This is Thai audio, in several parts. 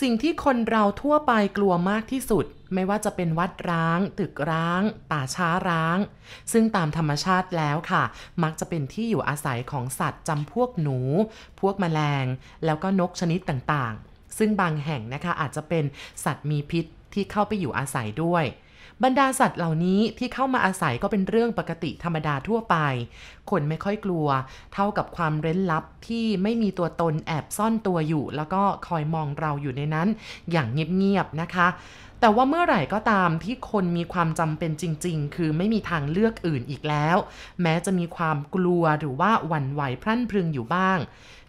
สิ่งที่คนเราทั่วไปกลัวมากที่สุด ไม่ว่าจะเป็นวัดร้าง ตึกร้าง ป่าช้าร้าง ซึ่งตามธรรมชาติแล้วค่ะ มักจะเป็นที่อยู่อาศัยของสัตว์จำพวกหนู พวกแมลง แล้วก็นกชนิดต่างๆ ซึ่งบางแห่งนะคะอาจจะเป็นสัตว์มีพิษที่เข้าไปอยู่อาศัยด้วย บรรดาสัตว์เหล่านี้ที่เข้ามาอาศัยก็เป็นเรื่องปกติธรรมดาทั่วไป คนไม่ค่อยกลัว เท่ากับความเร้นลับที่ไม่มีตัวตนแอบซ่อนตัวอยู่ แล้วก็คอยมองเราอยู่ในนั้น อย่างเงียบๆนะคะแต่ว่าเมื่อไหร่ก็ตามที่คนมีความจำเป็นจริง ๆ คือไม่มีทางเลือกอื่นอีกแล้ว แม้จะมีความกลัวหรือว่าหวั่นไหวพรั่นพรึงอยู่บ้าง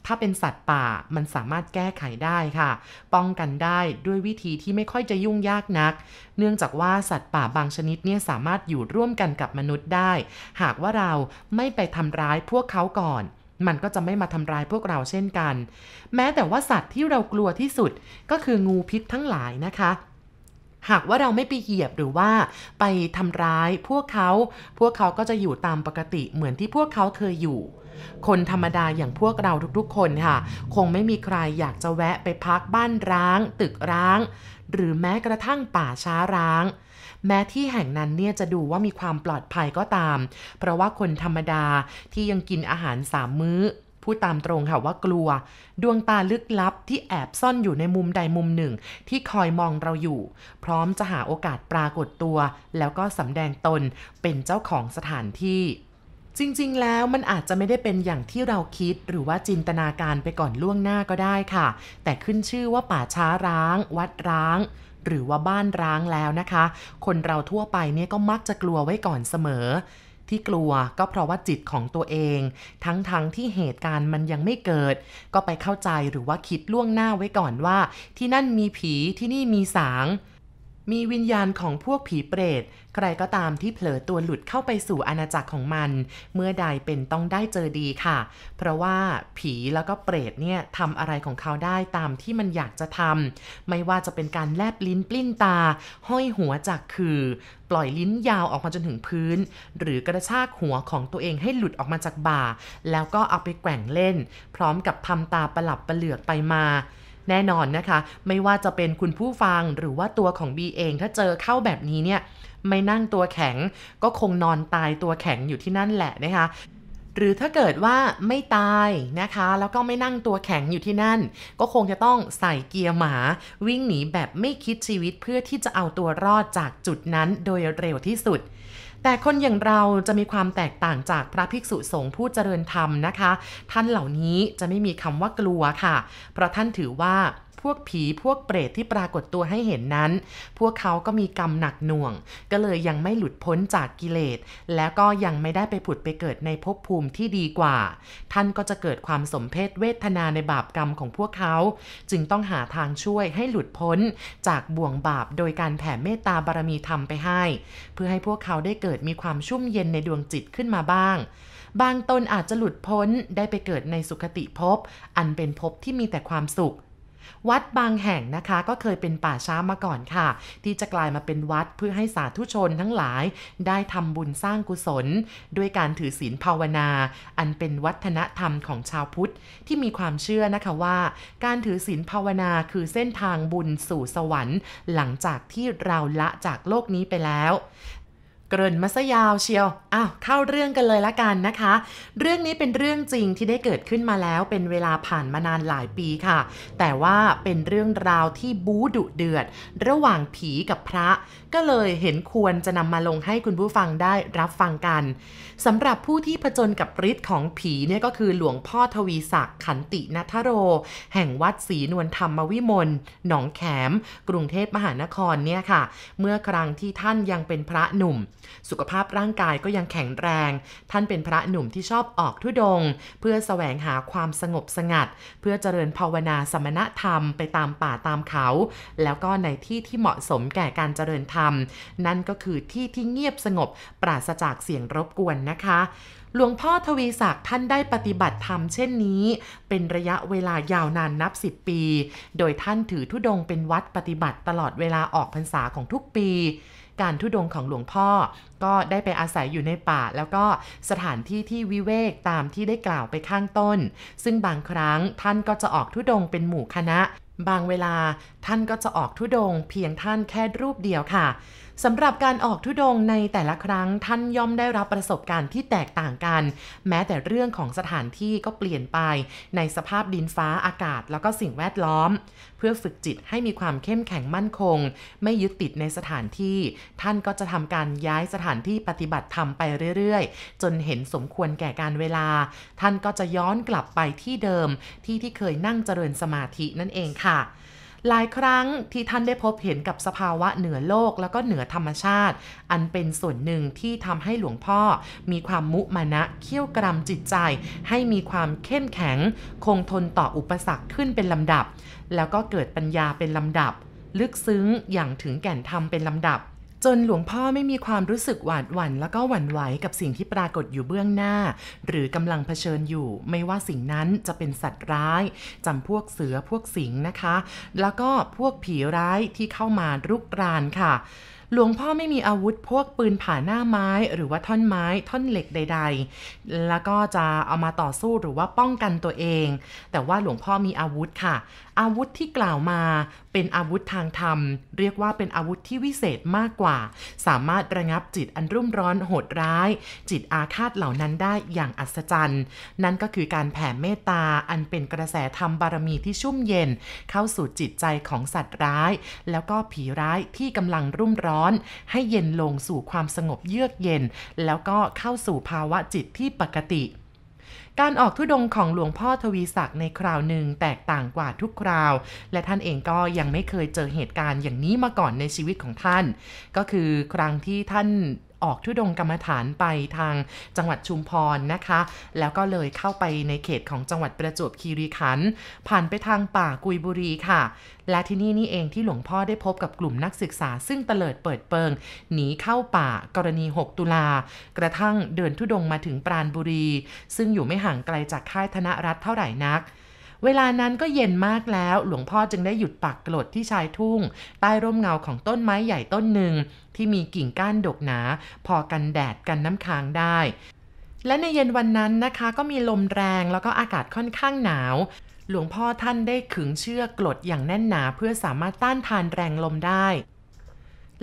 ถ้าเป็นสัตว์ป่ามันสามารถแก้ไขได้ค่ะ ป้องกันได้ด้วยวิธีที่ไม่ค่อยจะยุ่งยากนัก เนื่องจากว่าสัตว์ป่าบางชนิดเนี่ยสามารถอยู่ร่วมกันกับมนุษย์ได้ หากว่าเราไม่ไปทำร้ายพวกเขาก่อนมันก็จะไม่มาทำร้ายพวกเราเช่นกัน แม้แต่ว่าสัตว์ที่เรากลัวที่สุดก็คืองูพิษทั้งหลายนะคะ หากว่าเราไม่ไปเหยียบหรือว่าไปทำร้ายพวกเขา พวกเขาก็จะอยู่ตามปกติเหมือนที่พวกเขาเคยอยู่ คนธรรมดาอย่างพวกเราทุกๆ คนค่ะ คงไม่มีใครอยากจะแวะไปพักบ้านร้าง ตึกร้าง หรือแม้กระทั่งป่าช้าร้าง แม้ที่แห่งนั้นเนี่ยจะดูว่ามีความปลอดภัยก็ตาม เพราะว่าคนธรรมดาที่ยังกินอาหารสามมื้อพูดตามตรงค่ะว่ากลัว ดวงตาลึกลับที่แอบซ่อนอยู่ในมุมใดมุมหนึ่ง ที่คอยมองเราอยู่ พร้อมจะหาโอกาสปรากฏตัว แล้วก็สำแดงตนเป็นเจ้าของสถานที่ จริงๆ แล้วมันอาจจะไม่ได้เป็นอย่างที่เราคิดหรือว่าจินตนาการไปก่อนล่วงหน้าก็ได้ค่ะ แต่ขึ้นชื่อว่าป่าช้าร้าง วัดร้าง หรือว่าบ้านร้างแล้วนะคะ คนเราทั่วไปเนี่ยก็มักจะกลัวไว้ก่อนเสมอ ที่กลัวก็เพราะว่าจิตของตัวเอง ทั้งๆทที่เหตุการณ์มันยังไม่เกิด ก็ไปเข้าใจหรือว่าคิดล่วงหน้าไว้ก่อนว่า ที่นั่นมีผีที่นี่มีสาง มีวิญญาณของพวกผีเปรต ใครก็ตามที่เผลอตัวหลุดเข้าไปสู่อาณาจักรของมัน เมื่อใดเป็นต้องได้เจอดีค่ะ เพราะว่าผีแล้วก็เปรตเนี่ยทำอะไรของเขาได้ตามที่มันอยากจะทำไม่ว่าจะเป็นการแลบลิ้นปลิ้นตา ห้อยหัวจากคือ ปล่อยลิ้นยาวออกมาจนถึงพื้น หรือกระชากหัวของตัวเองให้หลุดออกมาจากบ่า แล้วก็เอาไปแกว่งเล่น พร้อมกับทำตาประหลับประเหลือกไปมา แน่นอนนะคะ ไม่ว่าจะเป็นคุณผู้ฟังหรือว่าตัวของบีเอง ถ้าเจอเข้าแบบนี้เนี่ยไม่นั่งตัวแข็ง ก็คงนอนตายตัวแข็งอยู่ที่นั่นแหละนะคะหรือถ้าเกิดว่าไม่ตายนะคะ แล้วก็ไม่นั่งตัวแข็งอยู่ที่นั่น ก็คงจะต้องใส่เกียร์หมา วิ่งหนีแบบไม่คิดชีวิตเพื่อที่จะเอาตัวรอดจากจุดนั้นโดยเร็วที่สุด แต่คนอย่างเราจะมีความแตกต่างจากพระภิกษุสงฆ์ผู้เจริญธรรมนะคะ ท่านเหล่านี้จะไม่มีคำว่ากลัวค่ะ เพราะท่านถือว่า วกผีพวกเปรตที่ปรากฏตัวให้เห็นนั้น พวกเขาก็มีกรรมหนักหน่วง ก็เลยยังไม่หลุดพ้นจากกิเลส แล้วก็ยังไม่ได้ไปผุดไปเกิดในภพภูมิที่ดีกว่า ท่านก็จะเกิดความสมเพศเวทนาในบาปกรรมของพวกเขา จึงต้องหาทางช่วยให้หลุดพ้นจากบ่วงบาปโดยการแผ่เมตตาบารมีธรรมไปให้ เพื่อให้พวกเขาได้เกิดมีความชุ่มเย็นในดวงจิตขึ้นมาบ้างบางตนอาจจะหลุดพ้นได้ไปเกิดในสุคติภพ อันเป็นภพที่มีแต่ความสุข วัดบางแห่งนะคะก็เคยเป็นป่าช้ามาก่อนค่ะ ที่จะกลายมาเป็นวัดเพื่อให้สาธุชนทั้งหลาย ได้ทำบุญสร้างกุศล ด้วยการถือศีลภาวนา อันเป็นวัฒนธรรมของชาวพุทธ ที่มีความเชื่อนะคะว่า การถือศีลภาวนาคือเส้นทางบุญสู่สวรรค์ หลังจากที่เราละจากโลกนี้ไปแล้ว เกริ่นมาซะยาวเชียว อ้าวเข้าเรื่องกันเลยละกันนะคะ เรื่องนี้เป็นเรื่องจริงที่ได้เกิดขึ้นมาแล้ว เป็นเวลาผ่านมานานหลายปีค่ะ แต่ว่าเป็นเรื่องราวที่บู๊ดุเดือด ระหว่างผีกับพระ ก็เลยเห็นควรจะนำมาลงให้คุณผู้ฟังได้รับฟังกันสำหรับผู้ที่ผจญกับฤทธิ์ของผีเนี่ยก็คือหลวงพ่อทวีศักดิ์ขันตินัทโร แห่งวัดศรีนวลธรรมวิมลหนองแขม กรุงเทพมหานครเนี่ยค่ะ เมื่อครั้งที่ท่านยังเป็นพระหนุ่ม สุขภาพร่างกายก็ยังแข็งแรง ท่านเป็นพระหนุ่มที่ชอบออกทุดง เพื่อแสวงหาความสงบสงัด เพื่อเจริญภาวนาสมณธรรมไปตามป่าตามเขา แล้วก็ในที่ที่เหมาะสมแก่การเจริญธรรม นั่นก็คือที่ที่เงียบสงบปราศจากเสียงรบกวนนะคะหลวงพ่อทวีศักดิ์ท่านได้ปฏิบัติธรรมเช่นนี้ เป็นระยะเวลายาวนานนับสิบปี โดยท่านถือธุดงเป็นวัดปฏิบัติตลอดเวลาออกพรรษาของทุกปี การทุดงของหลวงพ่อ ก็ได้ไปอาศัยอยู่ในป่า แล้วก็สถานที่ที่วิเวกตามที่ได้กล่าวไปข้างต้น ซึ่งบางครั้งท่านก็จะออกทุดงเป็นหมู่คณะ บางเวลาท่านก็จะออกทุดงเพียงท่านแค่รูปเดียวค่ะ สำหรับการออกทุดงในแต่ละครั้งท่านย่อมได้รับประสบการณ์ที่แตกต่างกัน แม้แต่เรื่องของสถานที่ก็เปลี่ยนไป ในสภาพดินฟ้าอากาศแล้วก็สิ่งแวดล้อม เพื่อฝึกจิตให้มีความเข้มแข็งมั่นคง ไม่ยึดติดในสถานที่ ท่านก็จะทำการย้ายสถานที่ปฏิบัติธรรมไปเรื่อยๆ จนเห็นสมควรแก่การเวลา ท่านก็จะย้อนกลับไปที่เดิมที่ที่เคยนั่งเจริญสมาธินั่นเองค่ะ หลายครั้งที่ท่านได้พบเห็นกับสภาวะเหนือโลกแล้วก็เหนือธรรมชาติ อันเป็นส่วนหนึ่งที่ทำให้หลวงพ่อ มีความมุมานะเขี่ยวกรำจิตใจ ให้มีความเข้มแข็ง คงทนต่ออุปสรรคขึ้นเป็นลำดับ แล้วก็เกิดปัญญาเป็นลำดับ ลึกซึ้งอย่างถึงแก่นธรรมเป็นลำดับ จนหลวงพ่อไม่มีความรู้สึกหวาดหวั่นแล้วก็หวั่นไหวกับสิ่งที่ปรากฏอยู่เบื้องหน้า หรือกำลังเผชิญอยู่ ไม่ว่าสิ่งนั้นจะเป็นสัตว์ร้ายจำพวกเสือพวกสิงนะคะ แล้วก็พวกผีร้ายที่เข้ามารุกรานค่ะ หลวงพ่อไม่มีอาวุธพวกปืนผ่าหน้าไม้ หรือว่าท่อนไม้ท่อนเหล็กใด ๆ แล้วก็จะเอามาต่อสู้หรือว่าป้องกันตัวเอง แต่ว่าหลวงพ่อมีอาวุธค่ะ อาวุธที่กล่าวมาเป็นอาวุธทางธรรม เรียกว่าเป็นอาวุธที่วิเศษมากกว่า สามารถระงับจิตอันรุ่มร้อนโหดร้าย จิตอาฆาตเหล่านั้นได้อย่างอัศจรรย์ นั่นก็คือการแผ่เมตตาอันเป็นกระแสธรรมบารมีที่ชุ่มเย็น เข้าสู่จิตใจของสัตว์ร้าย แล้วก็ผีร้ายที่กำลังรุ่มร้อนให้เย็นลงสู่ความสงบเยือกเย็น แล้วก็เข้าสู่ภาวะจิตที่ปกติการออกทุดงของหลวงพ่อทวีศักดิ์ในคราวหนึ่งแตกต่างกว่าทุกคราว และท่านเองก็ยังไม่เคยเจอเหตุการณ์อย่างนี้มาก่อนในชีวิตของท่าน ก็คือครั้งที่ท่าน ออกทุดงกรรมฐานไปทางจังหวัดชุมพรนะคะ แล้วก็เลยเข้าไปในเขตของจังหวัดประจวบคีรีขันธ์ผ่านไปทางป่ากุยบุรีค่ะ และที่นี่นี่เองที่หลวงพ่อได้พบกับกลุ่มนักศึกษา ซึ่งเตลิดเปิดเปิงหนีเข้าป่ากรณี 6 ตุลากระทั่งเดินทุดงมาถึงปราณบุรี ซึ่งอยู่ไม่ห่างไกลจากค่ายธนรัฐเท่าไหร่นัก เวลานั้นก็เย็นมากแล้ว หลวงพ่อจึงได้หยุดปักกรดที่ชายทุ่ง ใต้ร่มเงาของต้นไม้ใหญ่ต้นหนึ่ง ที่มีกิ่งก้านดกหนา พอกันแดดกันน้ำค้างได้ และในเย็นวันนั้นนะคะก็มีลมแรงแล้วก็อากาศค่อนข้างหนาวหลวงพ่อท่านได้ขึงเชือกกรดอย่างแน่นหนาเพื่อสามารถต้านทานแรงลมได้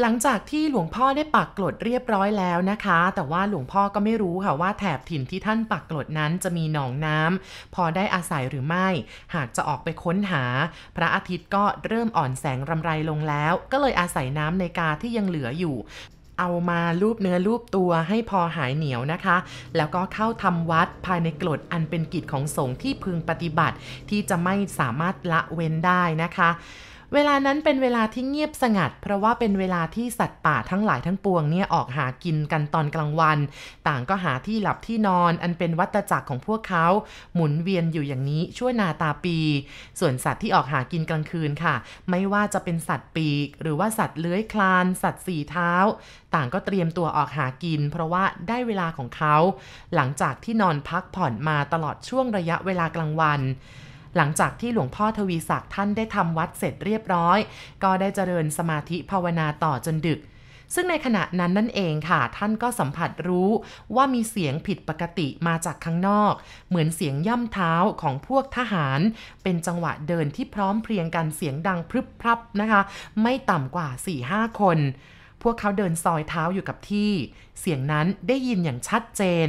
หลังจากที่หลวงพ่อได้ปักกลดเรียบร้อยแล้วนะคะ แต่ว่าหลวงพ่อก็ไม่รู้ค่ะว่าแถบถิ่นที่ท่านปักกลดนั้นจะมีหนองน้ำพอได้อาศัยหรือไม่ หากจะออกไปค้นหา พระอาทิตย์ก็เริ่มอ่อนแสงรำไรลงแล้ว ก็เลยอาศัยน้ำในกาที่ยังเหลืออยู่ เอามาลูบเนื้อลูบตัวให้พอหายเหนียวนะคะ แล้วก็เข้าทำวัดภายในกรดอันเป็นกิจของสงฆ์ที่พึงปฏิบัติที่จะไม่สามารถละเว้นได้นะคะ เวลานั้นเป็นเวลาที่เงียบสงัด เพราะว่าเป็นเวลาที่สัตว์ป่าทั้งหลายทั้งปวงเนี่ยออกหากินกันตอนกลางวัน ต่างก็หาที่หลับที่นอน อันเป็นวัตจักรของพวกเขา หมุนเวียนอยู่อย่างนี้ชั่วนาตาปี ส่วนสัตว์ที่ออกหากินกลางคืนค่ะ ไม่ว่าจะเป็นสัตว์ปีก หรือว่าสัตว์เลื้อยคลาน สัตว์สี่เท้า ต่างก็เตรียมตัวออกหากิน เพราะว่าได้เวลาของเขา หลังจากที่นอนพักผ่อนมาตลอดช่วงระยะเวลากลางวัน หลังจากที่หลวงพ่อทวีศักดิ์ท่านได้ทำวัดเสร็จเรียบร้อย ก็ได้เจริญสมาธิภาวนาต่อจนดึก ซึ่งในขณะนั้นนั่นเองค่ะ ท่านก็สัมผัสรู้ว่ามีเสียงผิดปกติมาจากข้างนอก เหมือนเสียงย่ำเท้าของพวกทหาร เป็นจังหวะเดินที่พร้อมเพรียงกันเสียงดังพรึบพรับนะคะ ไม่ต่ำกว่า4-5คน พวกเขาเดินซอยเท้าอยู่กับที่ เสียงนั้นได้ยินอย่างชัดเจน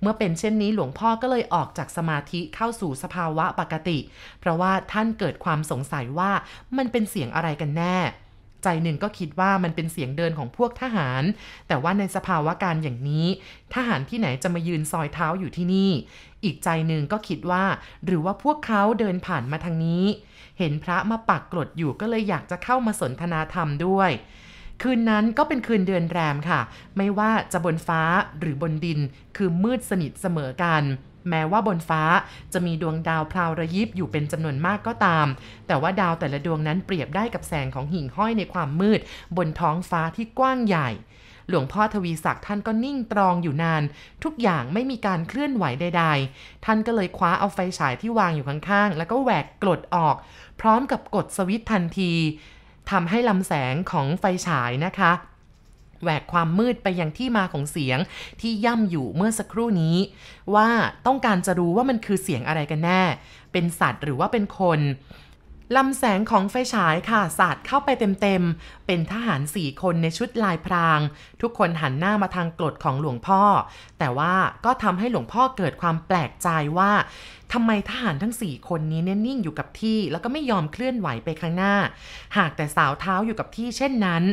เมื่อเป็นเช่นนี้หลวงพ่อก็เลยออกจากสมาธิเข้าสู่สภาวะปกติ เพราะว่าท่านเกิดความสงสัยว่ามันเป็นเสียงอะไรกันแน่ ใจหนึ่งก็คิดว่ามันเป็นเสียงเดินของพวกทหาร แต่ว่าในสภาวะการอย่างนี้ ทหารที่ไหนจะมายืนซอยเท้าอยู่ที่นี่ อีกใจหนึ่งก็คิดว่า หรือว่าพวกเขาเดินผ่านมาทางนี้ เห็นพระมาปักกรดอยู่ก็เลยอยากจะเข้ามาสนทนาธรรมด้วย คืนนั้นก็เป็นคืนเดือนแรมค่ะ ไม่ว่าจะบนฟ้าหรือบนดิน คือมืดสนิทเสมอกันแม้ว่าบนฟ้าจะมีดวงดาวพราวระยิบอยู่เป็นจำนวนมากก็ตาม แต่ว่าดาวแต่ละดวงนั้นเปรียบได้กับแสงของหิ่งห้อยในความมืด บนท้องฟ้าที่กว้างใหญ่ หลวงพ่อทวีศักดิ์ท่านก็นิ่งตรองอยู่นาน ทุกอย่างไม่มีการเคลื่อนไหวใดๆ ท่านก็เลยคว้าเอาไฟฉายที่วางอยู่ข้างๆ แล้วก็แหวกกรดออก พร้อมกับกดสวิตทันที ทำให้ลำแสงของไฟฉายนะคะแหวกความมืดไปยังที่มาของเสียงที่ย่ำอยู่เมื่อสักครู่นี้ ว่าต้องการจะรู้ว่ามันคือเสียงอะไรกันแน่ เป็นสัตว์หรือว่าเป็นคนลำแสงของไฟฉายค่ะ สาดเข้าไปเต็มๆ เป็นทหารสี่คนในชุดลายพราง ทุกคนหันหน้ามาทางกรดของหลวงพ่อ แต่ว่าก็ทำให้หลวงพ่อเกิดความแปลกใจว่า ทำไมทหารทั้งสี่คนนี้เนี่ยนิ่งอยู่กับที่ แล้วก็ไม่ยอมเคลื่อนไหวไปข้างหน้า หากแต่สาวเท้าอยู่กับที่เช่นนั้น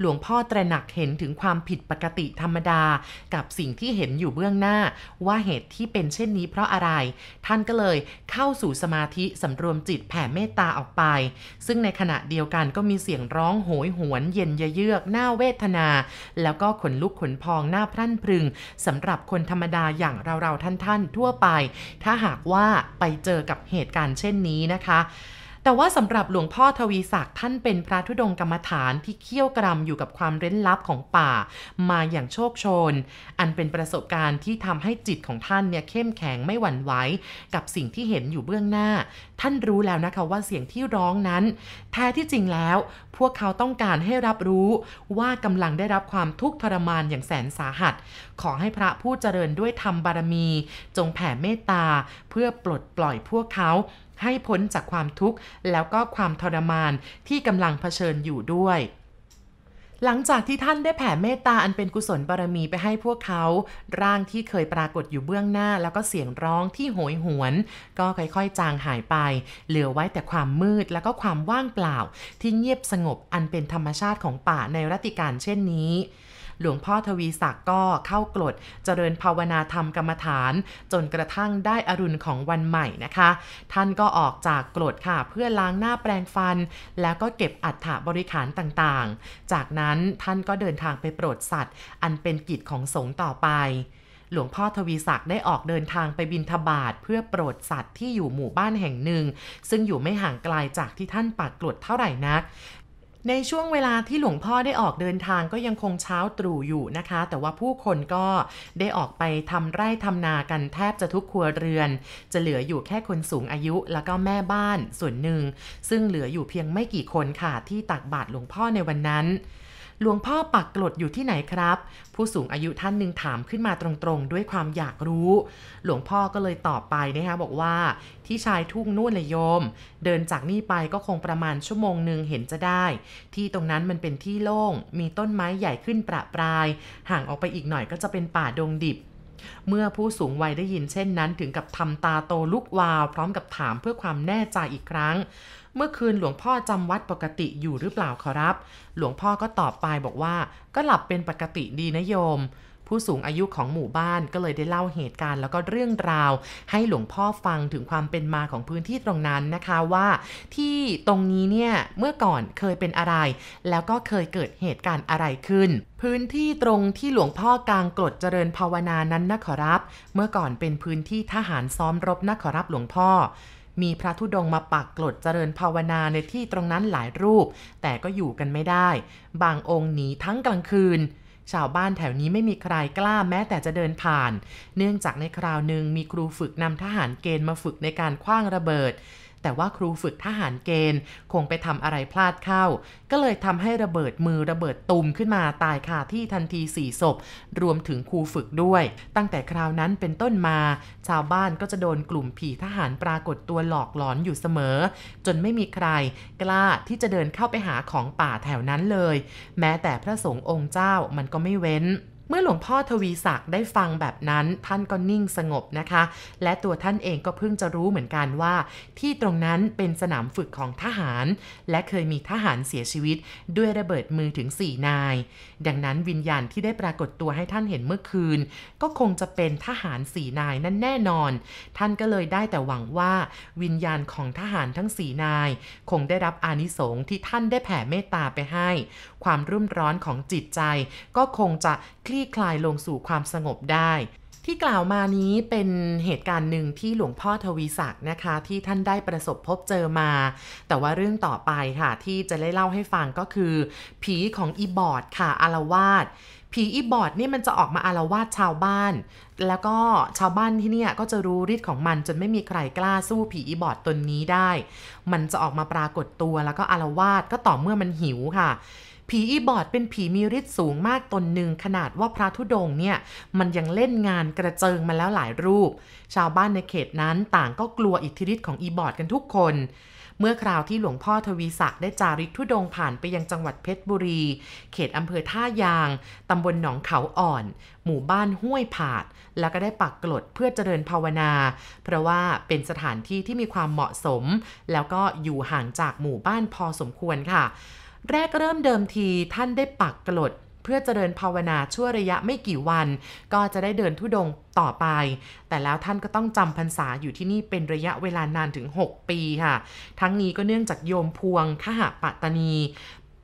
หลวงพ่อตระหนักเห็นถึงความผิดปกติธรรมดา กับสิ่งที่เห็นอยู่เบื้องหน้า ว่าเหตุที่เป็นเช่นนี้เพราะอะไร ท่านก็เลยเข้าสู่สมาธิสำรวมจิตแผ่เมตตาออกไป ซึ่งในขณะเดียวกันก็มีเสียงร้องโหยหวนเย็นเยือกหน้าเวทนา แล้วก็ขนลุกขนพองหน้าพรั่นพรึงสำหรับคนธรรมดาอย่างเราๆท่านๆ ทั่วไป ถ้าหากว่าว่าไปเจอกับเหตุการณ์เช่นนี้นะคะ แต่ว่าสำหรับหลวงพ่อทวีศักดิ์ท่านเป็นพระธุดงกรรมฐานที่เคี่ยวกรำอยู่กับความเร้นลับของป่า มาอย่างโชคโชน อันเป็นประสบการณ์ที่ทำให้จิตของท่านเนี่ยเข้มแข็งไม่หวั่นไหวกับสิ่งที่เห็นอยู่เบื้องหน้า ท่านรู้แล้วนะคะว่าเสียงที่ร้องนั้น แท้ที่จริงแล้ว พวกเขาต้องการให้รับรู้ว่ากำลังได้รับความทุกข์ทรมานอย่างแสนสาหัส ขอให้พระผู้เจริญด้วยธรรมบารมี จงแผ่เมตตาเพื่อปลดปล่อยพวกเขา ให้พ้นจากความทุกข์แล้วก็ความทรมานที่กำลังเผชิญอยู่ด้วยหลังจากที่ท่านได้แผ่เมตตาอันเป็นกุศลบารมีไปให้พวกเขา ร่างที่เคยปรากฏอยู่เบื้องหน้า แล้วก็เสียงร้องที่โหยหวน ก็ค่อยๆ จางหายไป เหลือไว้แต่ความมืดแล้วก็ความว่างเปล่า ที่เงียบสงบอันเป็นธรรมชาติของป่าในรัติการเช่นนี้ หลวงพ่อทวีศักดิ์ก็เข้ากรดเจริญภาวนาธรรมกรรมฐาน จนกระทั่งได้อรุณของวันใหม่นะคะ ท่านก็ออกจากกรดค่ะ เพื่อล้างหน้าแปรงฟัน แล้วก็เก็บอัฐบริขารต่างๆ จากนั้นท่านก็เดินทางไปโปรดสัตว์ อันเป็นกิจของสงฆ์ต่อไปหลวงพ่อทวีศักดิ์ได้ออกเดินทางไปบินทบาทเพื่อโปรดสัตว์ที่อยู่หมู่บ้านแห่งหนึ่ง ซึ่งอยู่ไม่ห่างไกลาจากที่ท่านปักกรดเท่าไหร่นัก ในช่วงเวลาที่หลวงพ่อได้ออกเดินทางก็ยังคงเช้าตรู่อยู่นะคะ แต่ว่าผู้คนก็ได้ออกไปทำไร่ทำนากันแทบจะทุกครัวเรือน จะเหลืออยู่แค่คนสูงอายุแล้วก็แม่บ้านส่วนหนึ่ง ซึ่งเหลืออยู่เพียงไม่กี่คนค่ะที่ตักบาตรหลวงพ่อในวันนั้น หลวงพ่อปักกลดอยู่ที่ไหนครับ ผู้สูงอายุท่านหนึ่งถามขึ้นมาตรงๆ ด้วยความอยากรู้ หลวงพ่อก็เลยตอบไปนะคะบอกว่าที่ชายทุ่งนู่นเลยโยม เดินจากนี่ไปก็คงประมาณชั่วโมงหนึ่งเห็นจะได้ ที่ตรงนั้นมันเป็นที่โล่ง มีต้นไม้ใหญ่ขึ้นประปราย ห่างออกไปอีกหน่อยก็จะเป็นป่าดงดิบ เมื่อผู้สูงวัยได้ยินเช่นนั้นถึงกับทำตาโตลุกวาว พร้อมกับถามเพื่อความแน่ใจอีกครั้ง เมื่อคืนหลวงพ่อจำวัดปกติอยู่หรือเปล่าขอรับ หลวงพ่อก็ตอบไปบอกว่า ก็หลับเป็นปกติดีนะโยม ผู้สูงอายุของหมู่บ้านก็เลยได้เล่าเหตุการณ์แล้วก็เรื่องราว ให้หลวงพ่อฟังถึงความเป็นมาของพื้นที่ตรงนั้นนะคะว่า ที่ตรงนี้เนี่ยเมื่อก่อนเคยเป็นอะไร แล้วก็เคยเกิดเหตุการณ์อะไรขึ้น พื้นที่ตรงที่หลวงพ่อกลางกรดเจริญภาวนานั้นนะขอรับ เมื่อก่อนเป็นพื้นที่ทหารซ้อมรบนะขอรับหลวงพ่อมีพระธุดงมาปักกลดเจริญภาวนาในที่ตรงนั้นหลายรูป แต่ก็อยู่กันไม่ได้ บางองค์หนีทั้งกลางคืน ชาวบ้านแถวนี้ไม่มีใครกล้าแม้แต่จะเดินผ่าน เนื่องจากในคราวหนึ่งมีครูฝึกนำทหารเกณฑ์มาฝึกในการคว้างระเบิด แต่ว่าครูฝึกทหารเกณฑ์คงไปทำอะไรพลาดเข้า ก็เลยทำให้ระเบิดมือระเบิดตุ่มขึ้นมาตายคาที่ทันทีสี่ศพ รวมถึงครูฝึกด้วย ตั้งแต่คราวนั้นเป็นต้นมา ชาวบ้านก็จะโดนกลุ่มผีทหารปรากฏตัวหลอกหลอนอยู่เสมอ จนไม่มีใคร กล้าที่จะเดินเข้าไปหาของป่าแถวนั้นเลย แม้แต่พระสงฆ์องค์เจ้ามันก็ไม่เว้น เมื่อหลวงพ่อทวีศักดิ์ได้ฟังแบบนั้นท่านก็นิ่งสงบนะคะ และตัวท่านเองก็เพิ่งจะรู้เหมือนกันว่า ที่ตรงนั้นเป็นสนามฝึกของทหาร และเคยมีทหารเสียชีวิต ด้วยระเบิดมือถึง 4 นาย ดังนั้นวิญญาณที่ได้ปรากฏตัวให้ท่านเห็นเมื่อคืน ก็คงจะเป็นทหารสีนายนั่นแน่นอน ท่านก็เลยได้แต่หวังว่า วิญญาณของทหารทั้งสีนาย คงได้รับอานิสงส์ที่ท่านได้แผ่เมตตาไปให้ ความรุ่มร้อนของจิตใจ ก็คงจะ คลี่คลายลงสู่ความสงบได้ ที่กล่าวมานี้เป็นเหตุการณ์หนึ่งที่หลวงพ่อทวีศักดิ์นะคะ ที่ท่านได้ประสบพบเจอมา แต่ว่าเรื่องต่อไปค่ะ ที่จะได้เล่าให้ฟังก็คือ ผีของอีบอดค่ะอารวาสผีอีบอดนี่มันจะออกมาอารวาสชาวบ้าน แล้วก็ชาวบ้านที่เนี่ยก็จะรู้ฤทธิ์ของมันจนไม่มีใครกล้าสู้ผีอีบอดตนนี้ได้ มันจะออกมาปรากฏตัวแล้วก็อารวาสก็ต่อเมื่อมันหิวค่ะ ผีอีบอดเป็นผีมีฤทธิ์สูงมากตนหนึ่งขนาดว่าพระธุดงค์เนี่ย มันยังเล่นงานกระเจิงมาแล้วหลายรูป ชาวบ้านในเขตนั้นต่างก็กลัวอิทธิฤทธิ์ของอีบอดกันทุกคน เมื่อคราวที่หลวงพ่อทวีศักดิ์ได้จาริกธุดงค์ผ่านไปยังจังหวัดเพชรบุรี เขตอำเภอท่ายางตำบลหนองเขาอ่อน หมู่บ้านห้วยผาด แล้วก็ได้ปักกลดเพื่อเจริญภาวนา เพราะว่าเป็นสถานที่ที่มีความเหมาะสม แล้วก็อยู่ห่างจากหมู่บ้านพอสมควรค่ะ แรกเริ่มเดิมทีท่านได้ปักกลดเพื่อเจริญภาวนาชั่วระยะไม่กี่วัน ก็จะได้เดินทุดงต่อไป แต่แล้วท่านก็ต้องจำพรรษาอยู่ที่นี่เป็นระยะเวลานานถึง 6 ปีค่ะ ทั้งนี้ก็เนื่องจากโยมพวงขหปัตตานี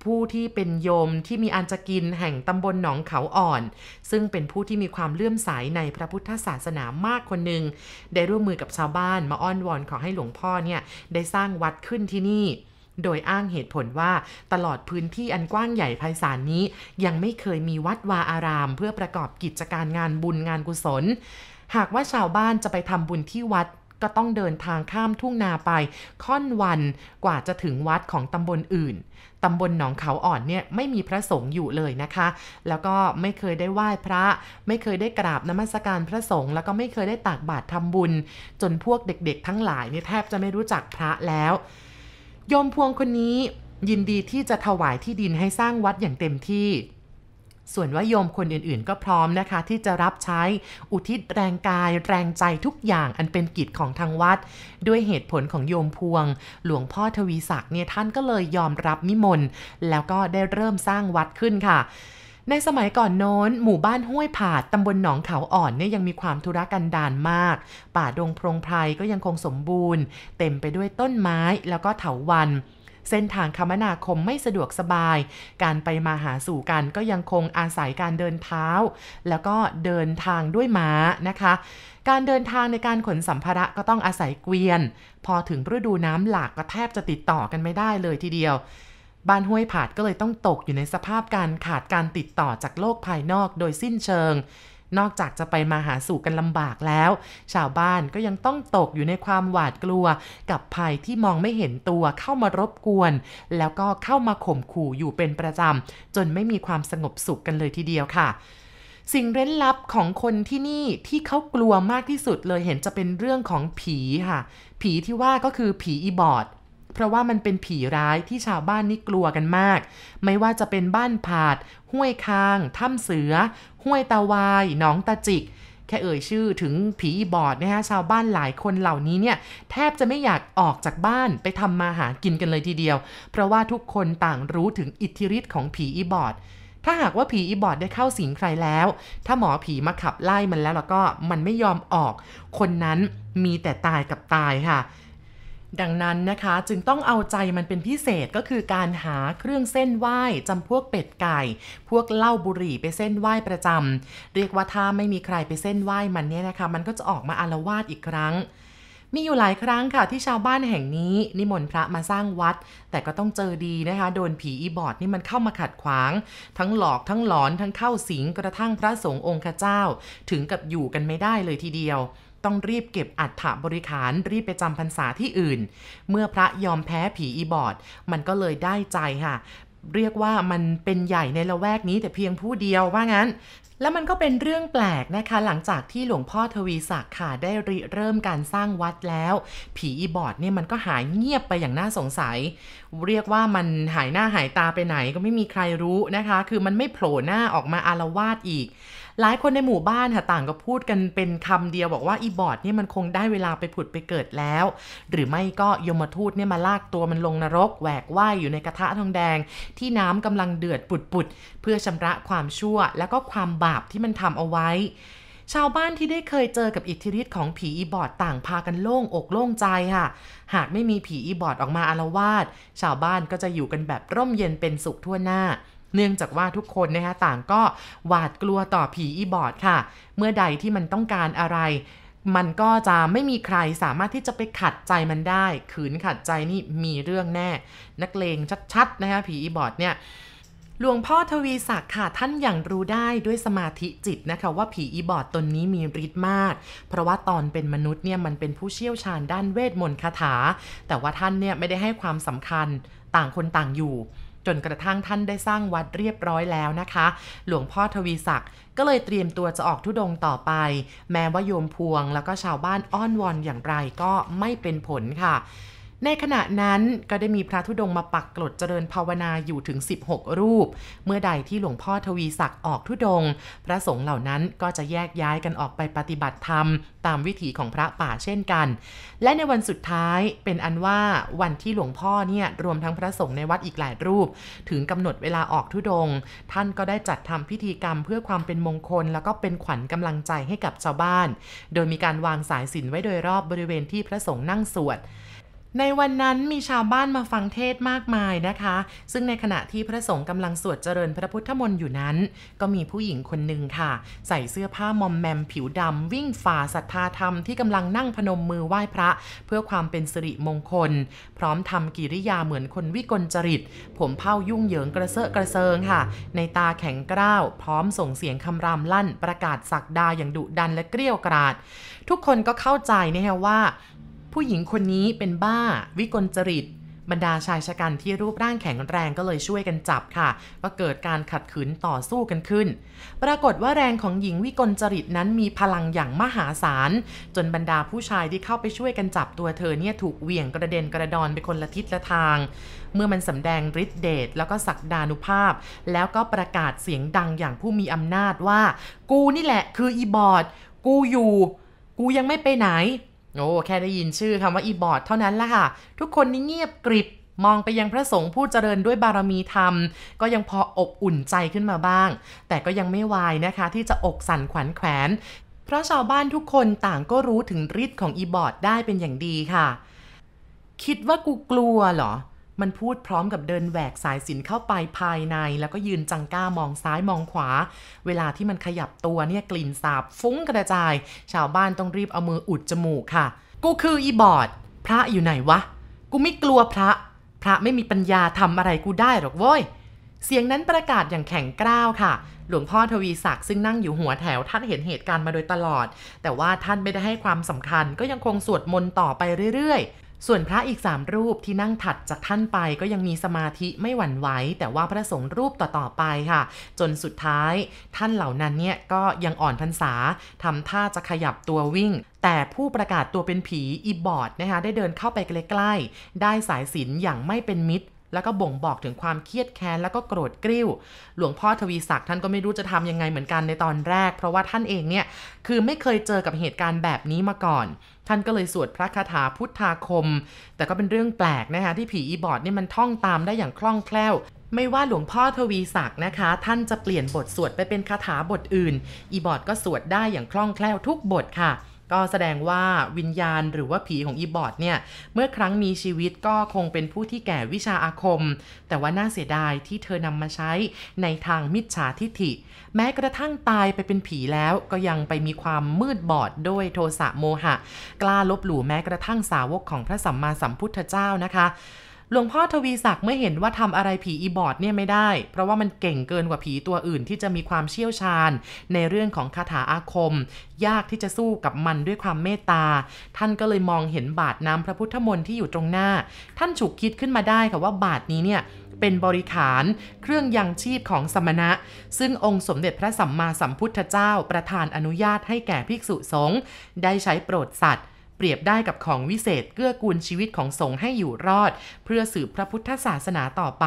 ผู้ที่เป็นโยมที่มีอันจะกินแห่งตำบลหนองเขาอ่อน ซึ่งเป็นผู้ที่มีความเลื่อมใสในพระพุทธศาสนามากคนหนึ่งได้ร่วมมือกับชาวบ้านมาอ้อนวอนขอให้หลวงพ่อเนี่ยได้สร้างวัดขึ้นที่นี่ โดยอ้างเหตุผลว่าตลอดพื้นที่อันกว้างใหญ่ไพศาลนี้ ยังไม่เคยมีวัดวาอาราม เพื่อประกอบกิจการงานบุญงานกุศล หากว่าชาวบ้านจะไปทำบุญที่วัดก็ต้องเดินทางข้ามทุ่งนาไป ค่อนวันกว่าจะถึงวัดของตำบลอื่น ตำบลหนองเขาอ่อนเนี่ยไม่มีพระสงฆ์อยู่เลยนะคะ แล้วก็ไม่เคยได้ไหว้พระ ไม่เคยได้กราบนมัสการพระสงฆ์แล้วก็ไม่เคยได้ตักบาตรทำบุญ จนพวกเด็กๆ ทั้งหลายเนี่ยแทบจะไม่รู้จักพระแล้ว โยมพวงคนนี้ยินดีที่จะถวายที่ดินให้สร้างวัดอย่างเต็มที่ ส่วนว่าโยมคนอื่นๆ ก็พร้อมนะคะ ที่จะรับใช้อุทิศแรงกายแรงใจทุกอย่างอันเป็นกิจของทางวัด ด้วยเหตุผลของโยมพวง หลวงพ่อทวีศักดิ์เนี่ยท่านก็เลยยอมรับนิมนต์แล้วก็ได้เริ่มสร้างวัดขึ้นค่ะ ในสมัยก่อนโน้น หมู่บ้านห้วยผาดตำบลหนองเขาอ่อนเนี่ยยังมีความธุรกันดารมาก ป่าดงพรงไพรก็ยังคงสมบูรณ์ เต็มไปด้วยต้นไม้แล้วก็เถาวัน เส้นทางคมนาคมไม่สะดวกสบาย การไปมาหาสู่กันก็ยังคงอาศัยการเดินเท้า แล้วก็เดินทางด้วยม้านะคะการเดินทางในการขนสัมภาระก็ต้องอาศัยเกวียน พอถึงฤดูน้ำหลากก็แทบจะติดต่อกันไม่ได้เลยทีเดียว บ้านห้วยผาดก็เลยต้องตกอยู่ในสภาพการขาดการติดต่อจากโลกภายนอกโดยสิ้นเชิง นอกจากจะไปมาหาสู่กันลำบากแล้ว ชาวบ้านก็ยังต้องตกอยู่ในความหวาดกลัว กับภัยที่มองไม่เห็นตัวเข้ามารบกวน แล้วก็เข้ามาข่มขู่อยู่เป็นประจำจนไม่มีความสงบสุขกันเลยทีเดียวค่ะสิ่งเร้นลับของคนที่นี่ที่เขากลัวมากที่สุดเลยเห็นจะเป็นเรื่องของผีค่ะ ผีที่ว่าก็คือผีอีบอด เพราะว่ามันเป็นผีร้ายที่ชาวบ้านนี่กลัวกันมาก ไม่ว่าจะเป็นบ้านผาด ห้วยคาง ถ้ำเสือ ห้วยตาวายหนองตาจิก แค่เอ่ยชื่อถึงผีอีบอดนะฮะชาวบ้านหลายคนเหล่านี้เนี่ยแทบจะไม่อยากออกจากบ้านไปทำมาหากินกันเลยทีเดียว เพราะว่าทุกคนต่างรู้ถึงอิทธิฤทธิ์ของผีอีบอดถ้าหากว่าผีอีบอดได้เข้าสิงใครแล้ว ถ้าหมอผีมาขับไล่มันแล้วแล้วก็มันไม่ยอมออก คนนั้นมีแต่ตายกับตายค่ะ ดังนั้นนะคะจึงต้องเอาใจมันเป็นพิเศษก็คือการหาเครื่องเส้นไหว้จำพวกเป็ดไก่ พวกเหล้าบุหรี่ไปเส้นไหว้ประจำเรียกว่าถ้าไม่มีใครไปเส้นไหว้มันเนี่ยนะคะ มันก็จะออกมาอารวาสอีกครั้ง มีอยู่หลายครั้งค่ะที่ชาวบ้านแห่งนี้ นิมนต์พระมาสร้างวัด แต่ก็ต้องเจอดีนะคะ โดนผีอีบอดนี่มันเข้ามาขัดขวาง ทั้งหลอกทั้งหลอนทั้งเข้าสิงกระทั่งพระสงฆ์องค์เจ้า ถึงกับอยู่กันไม่ได้เลยทีเดียวต้องรีบเก็บอัฐบริขารรีบไปจำพรรษาที่อื่น เมื่อพระยอมแพ้ผีอีบอด มันก็เลยได้ใจค่ะ เรียกว่ามันเป็นใหญ่ในละแวกนี้แต่เพียงผู้เดียวว่างั้น แล้วมันก็เป็นเรื่องแปลกนะคะ หลังจากที่หลวงพ่อทวีศักดิ์ค่ะได้ริเริ่มการสร้างวัดแล้ว ผีอีบอดเนี่ยมันก็หายเงียบไปอย่างน่าสงสัย เรียกว่ามันหายหน้าหายตาไปไหนก็ไม่มีใครรู้นะคะ คือมันไม่โผล่หน้าออกมาอารวาสอีก หลายคนในหมู่บ้านค่ะต่างก็พูดกันเป็นคำเดียวบอกว่าอีบอดเนี่ยมันคงได้เวลาไปผุดไปเกิดแล้ว หรือไม่ก็ยมทูตเนี่ยมาลากตัวมันลงนรกแหวกว่ายอยู่ในกระทะทองแดง ที่น้ำกำลังเดือดปุดๆเพื่อชำระความชั่ว แล้วก็ความบาปที่มันทำเอาไว้ชาวบ้านที่ได้เคยเจอกับอิทธิฤทธิ์ของผีอีบอดต่างพากันโล่งอกโล่งใจค่ะ หากไม่มีผีอีบอดออกมาอารวาสชาวบ้านก็จะอยู่กันแบบร่มเย็นเป็นสุขทั่วหน้า เนื่องจากว่าทุกคนนะคะต่างก็หวาดกลัวต่อผีอีบอดค่ะ เมื่อใดที่มันต้องการอะไรมันก็จะไม่มีใครสามารถที่จะไปขัดใจมันได้ ขืนขัดใจนี่มีเรื่องแน่ นักเลงชัดๆนะคะผีอีบอดเนี่ยหลวงพ่อทวีศักดิ์ค่ะท่านอย่างรู้ได้ด้วยสมาธิจิตนะคะว่าผีอีบอดตนนี้มีฤทธิ์มาก เพราะว่าตอนเป็นมนุษย์เนี่ยมันเป็นผู้เชี่ยวชาญด้านเวทมนต์คาถา แต่ว่าท่านเนี่ยไม่ได้ให้ความสำคัญต่างคนต่างอยู่ จนกระทั่งท่านได้สร้างวัดเรียบร้อยแล้วนะคะ หลวงพ่อทวีศักดิ์ก็เลยเตรียมตัวจะออกทุดงต่อไป แม้ว่าโยมพวงแล้วก็ชาวบ้านอ้อนวอนอย่างไรก็ไม่เป็นผลค่ะ ในขณะนั้นก็ได้มีพระธุดงมาปักกลดเจริญภาวนาอยู่ถึง 16 รูป เมื่อใดที่หลวงพ่อทวีศักดิ์ออกธุดง พระสงฆ์เหล่านั้นก็จะแยกย้ายกันออกไปปฏิบัติธรรม ตามวิถีของพระป่าเช่นกัน และในวันสุดท้ายเป็นอันว่าวันที่หลวงพ่อเนี่ยรวมทั้งพระสงฆ์ในวัดอีกหลายรูป ถึงกำหนดเวลาออกธุดง ท่านก็ได้จัดทำพิธีกรรมเพื่อความเป็นมงคล แล้วก็เป็นขวัญกำลังใจให้กับชาวบ้าน โดยมีการวางสายสินไว้โดยรอบบริเวณที่พระสงฆ์นั่งสวด ในวันนั้นมีชาวบ้านมาฟังเทศมากมายนะคะ ซึ่งในขณะที่พระสงฆ์กำลังสวดเจริญพระพุทธมนต์อยู่นั้น ก็มีผู้หญิงคนหนึ่งค่ะ ใส่เสื้อผ้ามอมแมมผิวดำวิ่งฝ่าศรัทธาธรรมที่กำลังนั่งพนมมือไหว้พระ เพื่อความเป็นสิริมงคล พร้อมทำกิริยาเหมือนคนวิกลจริต ผมเผ้ายุ่งเหยิงกระเซาะกระเซิงค่ะ ในตาแข็งกร้าว พร้อมส่งเสียงคำรามลั่น ประกาศสักดาอย่างดุดันและเกลี้ยกราด ทุกคนก็เข้าใจนะฮะว่า ผู้หญิงคนนี้เป็นบ้า วิกลจริต บรรดาชายชะกันที่รูปร่างแข็งแรงก็เลยช่วยกันจับค่ะ ก็เกิดการขัดขืนต่อสู้กันขึ้น ปรากฏว่าแรงของหญิงวิกลจริตนั้นมีพลังอย่างมหาศาล จนบรรดาผู้ชายที่เข้าไปช่วยกันจับตัวเธอเนี่ยถูกเหวี่ยงกระเด็นกระดอนไปคนละทิศละทาง เมื่อมันสำแดงฤทธิเดชแล้วก็ศักดานุภาพ แล้วก็ประกาศเสียงดังอย่างผู้มีอำนาจว่า กูนี่แหละคืออีบอด กูอยู่ กูยังไม่ไปไหน โอ้แค่ได้ยินชื่อคำว่าอีบอดเท่านั้นละค่ะ ทุกคนนี่เงียบกริบมองไปยังพระสงฆ์ผู้เจริญด้วยบารมีธรรม ก็ยังพออบอุ่นใจขึ้นมาบ้าง แต่ก็ยังไม่วายนะคะที่จะอกสั่นขวัญแขวน เพราะชาวบ้านทุกคนต่างก็รู้ถึงฤทธิ์ของอีบอดได้เป็นอย่างดีค่ะ คิดว่ากูกลัวเหรอ มันพูดพร้อมกับเดินแหวกสายสินเข้าไปภายใน แล้วก็ยืนจังก้ามองซ้ายมองขวา เวลาที่มันขยับตัวเนี่ยกลิ่นสาบฟุ้งกระจาย ชาวบ้านต้องรีบเอามืออุดจมูกค่ะ กูคืออีบอด พระอยู่ไหนวะ กูไม่กลัวพระ พระไม่มีปัญญาทำอะไรกูได้หรอกเว้ยเสียงนั้นประกาศอย่างแข็งกร้าวค่ะ หลวงพ่อทวีศักดิ์ซึ่งนั่งอยู่หัวแถวท่านเห็นเหตุการณ์มาโดยตลอด แต่ว่าท่านไม่ได้ให้ความสำคัญก็ยังคงสวดมนต์ต่อไปเรื่อย ส่วนพระอีกสามรูปที่นั่งถัดจากท่านไปก็ยังมีสมาธิไม่หวั่นไหวแต่ว่าพระสงฆ์รูปต่อๆไปค่ะ จนสุดท้ายท่านเหล่านั้นเนี่ยก็ยังอ่อนพรรษาทำท่าจะขยับตัววิ่งแต่ผู้ประกาศตัวเป็นผีอีบอดนะคะได้เดินเข้าไปใกล้ๆ ได้สายสินอย่างไม่เป็นมิตร แล้วก็บ่งบอกถึงความเครียดแค้นแล้วก็โกรธกริ้ว หลวงพ่อทวีศักดิ์ท่านก็ไม่รู้จะทำยังไงเหมือนกันในตอนแรก เพราะว่าท่านเองเนี่ยคือไม่เคยเจอกับเหตุการณ์แบบนี้มาก่อน ท่านก็เลยสวดพระคาถาพุทธาคม แต่ก็เป็นเรื่องแปลกนะคะที่ผีอีบอดนี่มันท่องตามได้อย่างคล่องแคล่วไม่ว่าหลวงพ่อทวีศักดิ์นะคะ ท่านจะเปลี่ยนบทสวดไปเป็นคาถาบทอื่น อีบอดก็สวดได้อย่างคล่องแคล่วทุกบทค่ะ ก็แสดงว่าวิญญาณหรือว่าผีของอีบอดเนี่ยเมื่อครั้งมีชีวิตก็คงเป็นผู้ที่แก่วิชาอาคม แต่ว่าน่าเสียดายที่เธอนำมาใช้ในทางมิจฉาทิฐิ แม้กระทั่งตายไปเป็นผีแล้วก็ยังไปมีความมืดบอดด้วยโทสะโมหะ กล้าลบหลู่แม้กระทั่งสาวกของพระสัมมาสัมพุทธเจ้านะคะ หลวงพ่อทวีศักดิ์เมื่อเห็นว่าทำอะไรผีอีบอดเนี่ยไม่ได้ เพราะว่ามันเก่งเกินกว่าผีตัวอื่นที่จะมีความเชี่ยวชาญ ในเรื่องของคาถาอาคม ยากที่จะสู้กับมันด้วยความเมตตา ท่านก็เลยมองเห็นบาทน้ำพระพุทธมนต์ที่อยู่ตรงหน้า ท่านฉุกคิดขึ้นมาได้ค่ะว่าบาทนี้เนี่ยเป็นบริขารเครื่องยังชีพของสมณะ ซึ่งองค์สมเด็จพระสัมมาสัมพุทธเจ้าประทานอนุญาตให้แก่ภิกษุสงฆ์ได้ใช้โปรดสัตว์ เปรียบได้กับของวิเศษเกื้อกูลชีวิตของสงฆ์ให้อยู่รอด เพื่อสืบพระพุทธศาสนาต่อไป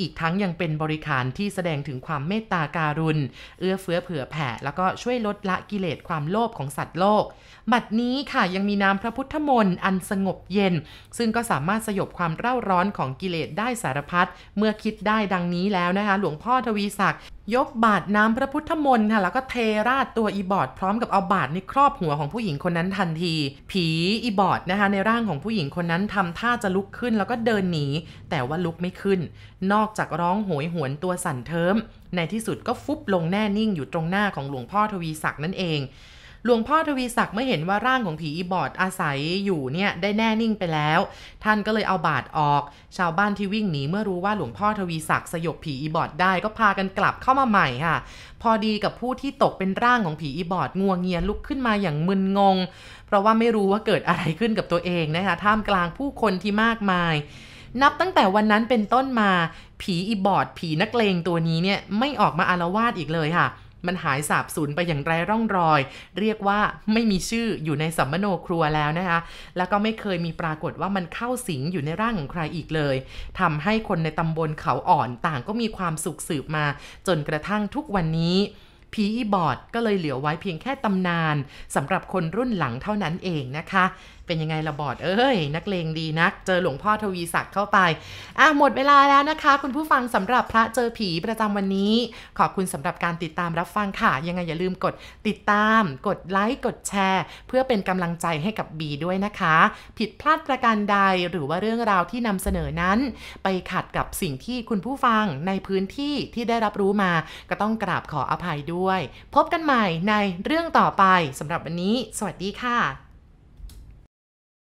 อีกทั้งยังเป็นบริขารที่แสดงถึงความเมตตาการุณ เอื้อเฟื้อเผื่อแผ่ แล้วก็ช่วยลดละกิเลสความโลภของสัตว์โลก บัดนี้ค่ะยังมีน้ำพระพุทธมนต์อันสงบเย็น ซึ่งก็สามารถสยบความเร่าร้อนของกิเลสได้สารพัดเมื่อคิดได้ดังนี้แล้วนะคะ หลวงพ่อทวีศักดิ์ ยกบาดน้ำพระพุทธมนต์ค่ะ แล้วก็เทราดตัวอีบอดพร้อมกับเอาบาทนี่ครอบหัวของผู้หญิงคนนั้นทันที ผีอีบอดนะคะ ในร่างของผู้หญิงคนนั้นทำท่าจะลุกขึ้นแล้วก็เดินหนี แต่ว่าลุกไม่ขึ้น นอกจากร้องโหยหวนตัวสั่นเทิมในที่สุดก็ฟุบลงแน่นิ่งอยู่ตรงหน้าของหลวงพ่อทวีศักดิ์นั่นเอง หลวงพ่อทวีศักดิ์เมื่อเห็นว่าร่างของผีอีบอดอาศัยอยู่เนี่ยได้แน่นิ่งไปแล้ว ท่านก็เลยเอาบาดออก ชาวบ้านที่วิ่งหนีเมื่อรู้ว่าหลวงพ่อทวีศักดิ์สยบผีอีบอดได้ก็พากันกลับเข้ามาใหม่ค่ะ พอดีกับผู้ที่ตกเป็นร่างของผีอีบอดงัวงเงียลุกขึ้นมาอย่างมึนงง เพราะว่าไม่รู้ว่าเกิดอะไรขึ้นกับตัวเองนะคะท่ามกลางผู้คนที่มากมาย นับตั้งแต่วันนั้นเป็นต้นมา ผีอีบอดผีนักเลงตัวนี้เนี่ยไม่ออกมาอารวาสอีกเลยค่ะ มันหายสาบสูญไปอย่างไรร่องรอย เรียกว่าไม่มีชื่ออยู่ในสัมมโนครัวแล้วนะคะ แล้วก็ไม่เคยมีปรากฏว่ามันเข้าสิงอยู่ในร่างของใครอีกเลยทำให้คนในตำบลเขาอ่อนต่างก็มีความสุขสืบมา จนกระทั่งทุกวันนี้ผีอีบอดก็เลยเหลือไว้เพียงแค่ตำนานสำหรับคนรุ่นหลังเท่านั้นเองนะคะเป็นยังไงละบอดเอ้ย นักเลงดีนัก เจอหลวงพ่อทวีศักดิ์เข้าไป อะหมดเวลาแล้วนะคะ คุณผู้ฟังสำหรับพระเจอผีประจำวันนี้ ขอบคุณสำหรับการติดตามรับฟังค่ะ ยังไงอย่าลืมกดติดตาม กดไลค์กดแชร์ เพื่อเป็นกำลังใจให้กับบีด้วยนะคะ ผิดพลาดประการใดหรือว่าเรื่องราวที่นำเสนอนั้น ไปขัดกับสิ่งที่คุณผู้ฟังในพื้นที่ที่ได้รับรู้มา ก็ต้องกราบขออภัยด้วย พบกันใหม่ในเรื่องต่อไปสำหรับวันนี้ สวัสดีค่ะ